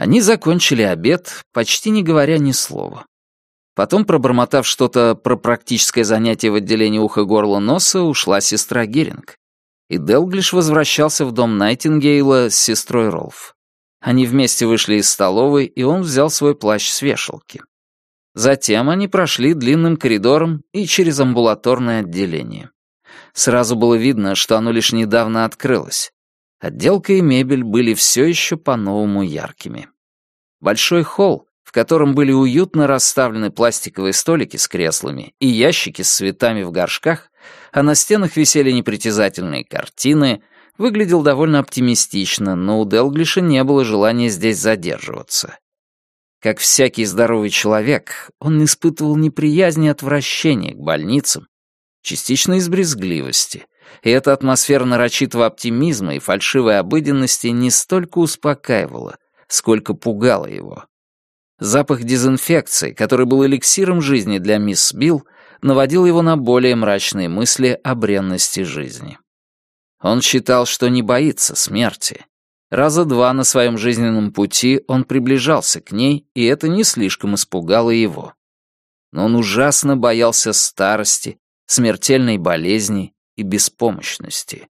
Они закончили обед, почти не говоря ни слова. Потом, пробормотав что-то про практическое занятие в отделении уха-горла-носа, ушла сестра Геринг. И Делглиш возвращался в дом Найтингейла с сестрой Ролф. Они вместе вышли из столовой, и он взял свой плащ с вешалки. Затем они прошли длинным коридором и через амбулаторное отделение. Сразу было видно, что оно лишь недавно открылось. Отделка и мебель были все еще по-новому яркими. Большой холл, в котором были уютно расставлены пластиковые столики с креслами и ящики с цветами в горшках, а на стенах висели непритязательные картины, выглядел довольно оптимистично, но у Делглиша не было желания здесь задерживаться. Как всякий здоровый человек, он испытывал неприязнь и отвращение к больницам, частично из брезгливости, и эта атмосфера нарочитого оптимизма и фальшивой обыденности не столько успокаивала, сколько пугала его. Запах дезинфекции, который был эликсиром жизни для мисс Билл, наводил его на более мрачные мысли о бренности жизни. Он считал, что не боится смерти. Раза два на своем жизненном пути он приближался к ней, и это не слишком испугало его. Но он ужасно боялся старости, смертельной болезни и беспомощности.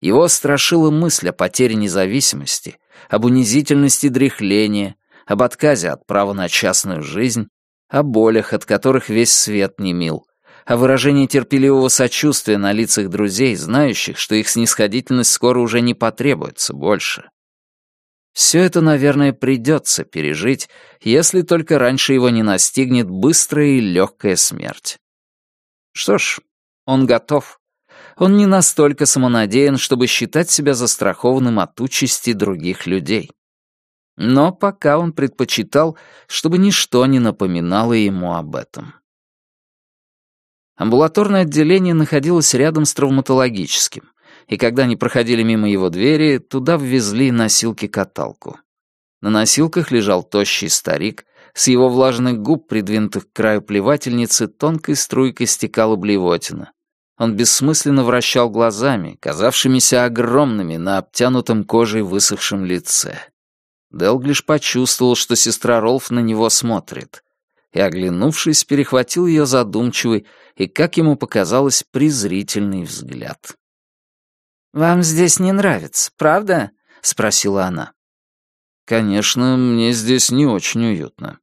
Его страшила мысль о потере независимости, об унизительности дряхления, об отказе от права на частную жизнь, о болях, от которых весь свет не мил, о выражении терпеливого сочувствия на лицах друзей, знающих, что их снисходительность скоро уже не потребуется больше. Все это, наверное, придется пережить, если только раньше его не настигнет быстрая и легкая смерть. Что ж, он готов. Он не настолько самонадеян, чтобы считать себя застрахованным от участи других людей. Но пока он предпочитал, чтобы ничто не напоминало ему об этом. Амбулаторное отделение находилось рядом с травматологическим, и когда они проходили мимо его двери, туда ввезли носилки-каталку. На носилках лежал тощий старик, с его влажных губ, придвинутых к краю плевательницы, тонкой струйкой стекала блевотина. Он бессмысленно вращал глазами, казавшимися огромными на обтянутом кожей высохшем лице. Делглиш почувствовал, что сестра Ролф на него смотрит и, оглянувшись, перехватил ее задумчивый и, как ему показалось, презрительный взгляд. «Вам здесь не нравится, правда?» — спросила она. «Конечно, мне здесь не очень уютно».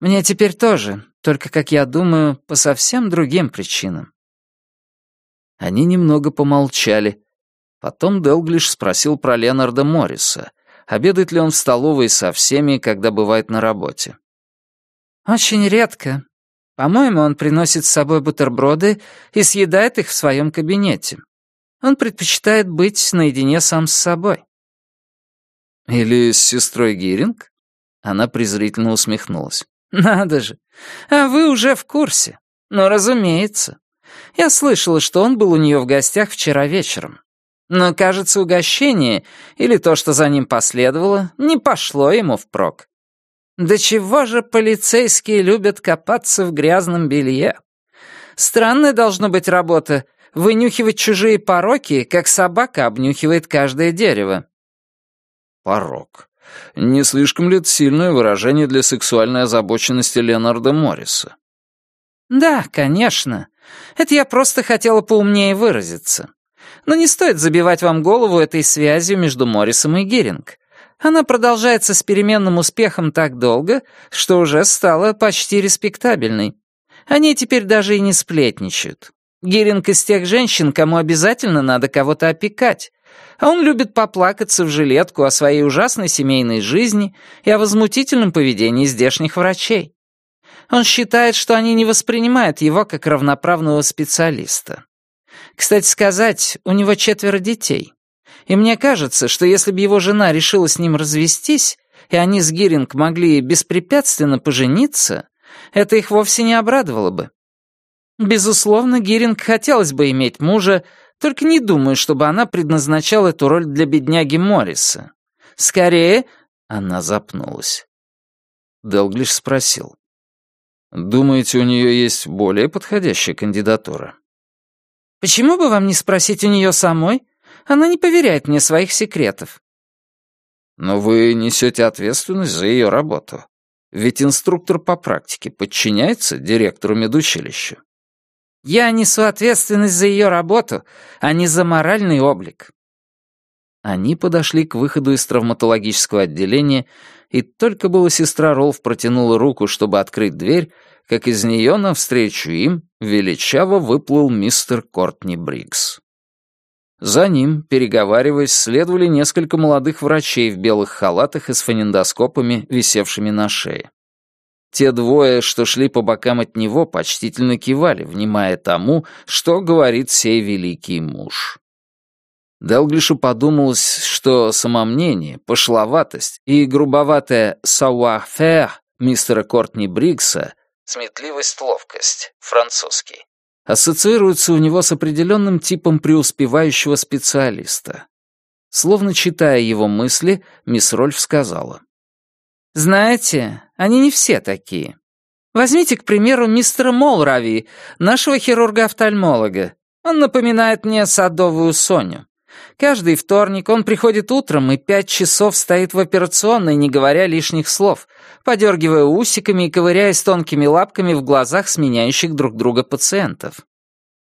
«Мне теперь тоже, только, как я думаю, по совсем другим причинам». Они немного помолчали. Потом Делглиш спросил про Ленарда Морриса, обедает ли он в столовой со всеми, когда бывает на работе. «Очень редко. По-моему, он приносит с собой бутерброды и съедает их в своем кабинете. Он предпочитает быть наедине сам с собой». «Или с сестрой Гиринг?» Она презрительно усмехнулась. «Надо же! А вы уже в курсе. Ну, разумеется. Я слышала, что он был у нее в гостях вчера вечером. Но, кажется, угощение, или то, что за ним последовало, не пошло ему впрок. Да чего же полицейские любят копаться в грязном белье? Странная должна быть работа — вынюхивать чужие пороки, как собака обнюхивает каждое дерево. Порок. Не слишком ли это сильное выражение для сексуальной озабоченности Леонарда Морриса? Да, конечно. Это я просто хотела поумнее выразиться. Но не стоит забивать вам голову этой связью между Моррисом и Геринг. Она продолжается с переменным успехом так долго, что уже стала почти респектабельной. Они теперь даже и не сплетничают. Гиринг из тех женщин, кому обязательно надо кого-то опекать. А он любит поплакаться в жилетку о своей ужасной семейной жизни и о возмутительном поведении здешних врачей. Он считает, что они не воспринимают его как равноправного специалиста. Кстати сказать, у него четверо детей. И мне кажется, что если бы его жена решила с ним развестись, и они с Гиринг могли беспрепятственно пожениться, это их вовсе не обрадовало бы. Безусловно, Гиринг хотелось бы иметь мужа, только не думаю, чтобы она предназначала эту роль для бедняги Морриса. Скорее, она запнулась. Делглиш спросил. «Думаете, у нее есть более подходящая кандидатура?» «Почему бы вам не спросить у нее самой? Она не поверяет мне своих секретов». Но вы несете ответственность за ее работу. Ведь инструктор по практике подчиняется директору медучилища. Я несу ответственность за ее работу, а не за моральный облик. Они подошли к выходу из травматологического отделения, и только было сестра Ролф протянула руку, чтобы открыть дверь, как из нее навстречу им величаво выплыл мистер Кортни Брикс. За ним, переговариваясь, следовали несколько молодых врачей в белых халатах и с фонендоскопами, висевшими на шее. Те двое, что шли по бокам от него, почтительно кивали, внимая тому, что говорит сей великий муж. Делглишу подумалось, что самомнение, пошловатость и грубоватая savoir-faire мистера Кортни Брикса «сметливость, ловкость», французский, ассоциируются у него с определенным типом преуспевающего специалиста. Словно читая его мысли, мисс Рольф сказала. «Знаете, они не все такие. Возьмите, к примеру, мистера Молрави, нашего хирурга-офтальмолога. Он напоминает мне садовую Соню. Каждый вторник он приходит утром и пять часов стоит в операционной, не говоря лишних слов, подергивая усиками и ковыряясь тонкими лапками в глазах сменяющих друг друга пациентов.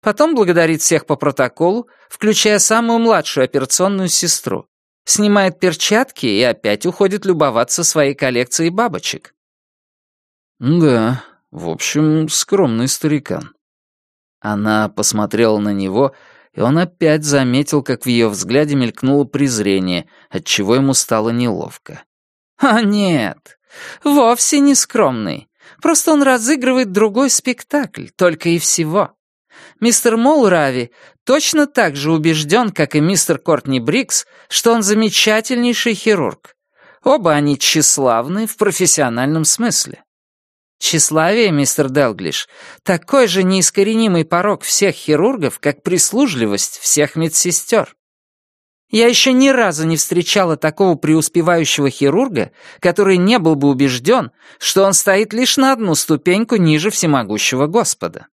Потом благодарит всех по протоколу, включая самую младшую операционную сестру. Снимает перчатки и опять уходит любоваться своей коллекцией бабочек. «Да, в общем, скромный старикан». Она посмотрела на него и он опять заметил, как в ее взгляде мелькнуло презрение, отчего ему стало неловко. «А нет, вовсе не скромный. Просто он разыгрывает другой спектакль, только и всего. Мистер Молрави точно так же убежден, как и мистер Кортни Брикс, что он замечательнейший хирург. Оба они тщеславны в профессиональном смысле. Тщеславие, мистер Делглиш, такой же неискоренимый порог всех хирургов, как прислужливость всех медсестер. Я еще ни разу не встречала такого преуспевающего хирурга, который не был бы убежден, что он стоит лишь на одну ступеньку ниже всемогущего Господа.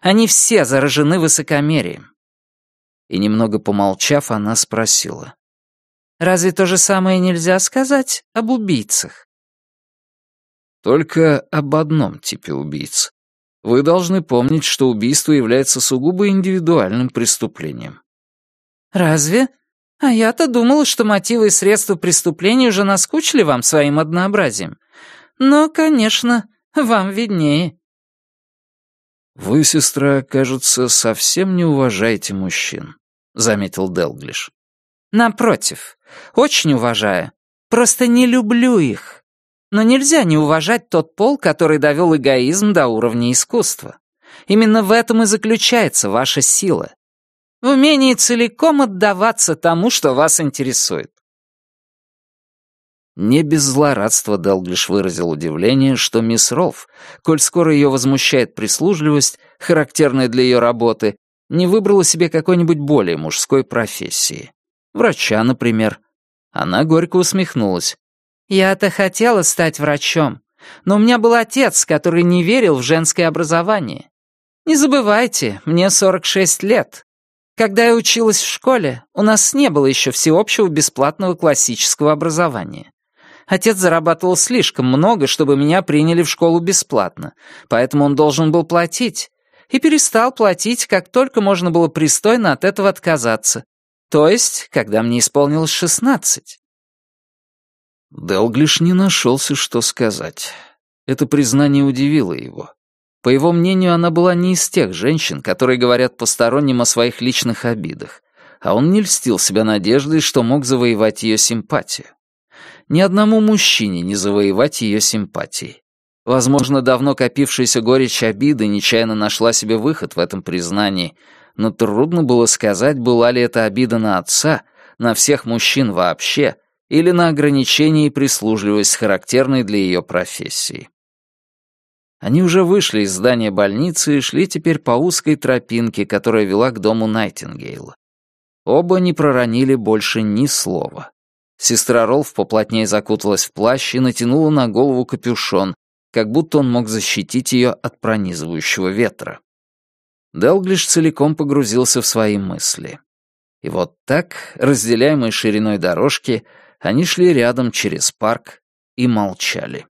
Они все заражены высокомерием. И немного помолчав, она спросила. «Разве то же самое нельзя сказать об убийцах?» Только об одном типе убийц. Вы должны помнить, что убийство является сугубо индивидуальным преступлением. Разве? А я-то думала, что мотивы и средства преступления уже наскучили вам своим однообразием. Но, конечно, вам виднее. Вы, сестра, кажется, совсем не уважаете мужчин, заметил Делглиш. Напротив, очень уважаю. Просто не люблю их. Но нельзя не уважать тот пол, который довел эгоизм до уровня искусства. Именно в этом и заключается ваша сила. В умении целиком отдаваться тому, что вас интересует. Не без злорадства Делглиш выразил удивление, что мисс Ролф, коль скоро ее возмущает прислужливость, характерная для ее работы, не выбрала себе какой-нибудь более мужской профессии. Врача, например. Она горько усмехнулась. Я-то хотела стать врачом, но у меня был отец, который не верил в женское образование. Не забывайте, мне 46 лет. Когда я училась в школе, у нас не было еще всеобщего бесплатного классического образования. Отец зарабатывал слишком много, чтобы меня приняли в школу бесплатно, поэтому он должен был платить. И перестал платить, как только можно было пристойно от этого отказаться. То есть, когда мне исполнилось шестнадцать. Делглиш не нашелся, что сказать. Это признание удивило его. По его мнению, она была не из тех женщин, которые говорят посторонним о своих личных обидах, а он не льстил себя надеждой, что мог завоевать ее симпатию. Ни одному мужчине не завоевать ее симпатии. Возможно, давно копившаяся горечь обиды нечаянно нашла себе выход в этом признании, но трудно было сказать, была ли это обида на отца, на всех мужчин вообще — или на ограничение и прислужливость, характерной для ее профессии. Они уже вышли из здания больницы и шли теперь по узкой тропинке, которая вела к дому Найтингейла. Оба не проронили больше ни слова. Сестра Ролф поплотнее закуталась в плащ и натянула на голову капюшон, как будто он мог защитить ее от пронизывающего ветра. Делглиш целиком погрузился в свои мысли. И вот так, разделяемые шириной дорожки, Они шли рядом через парк и молчали.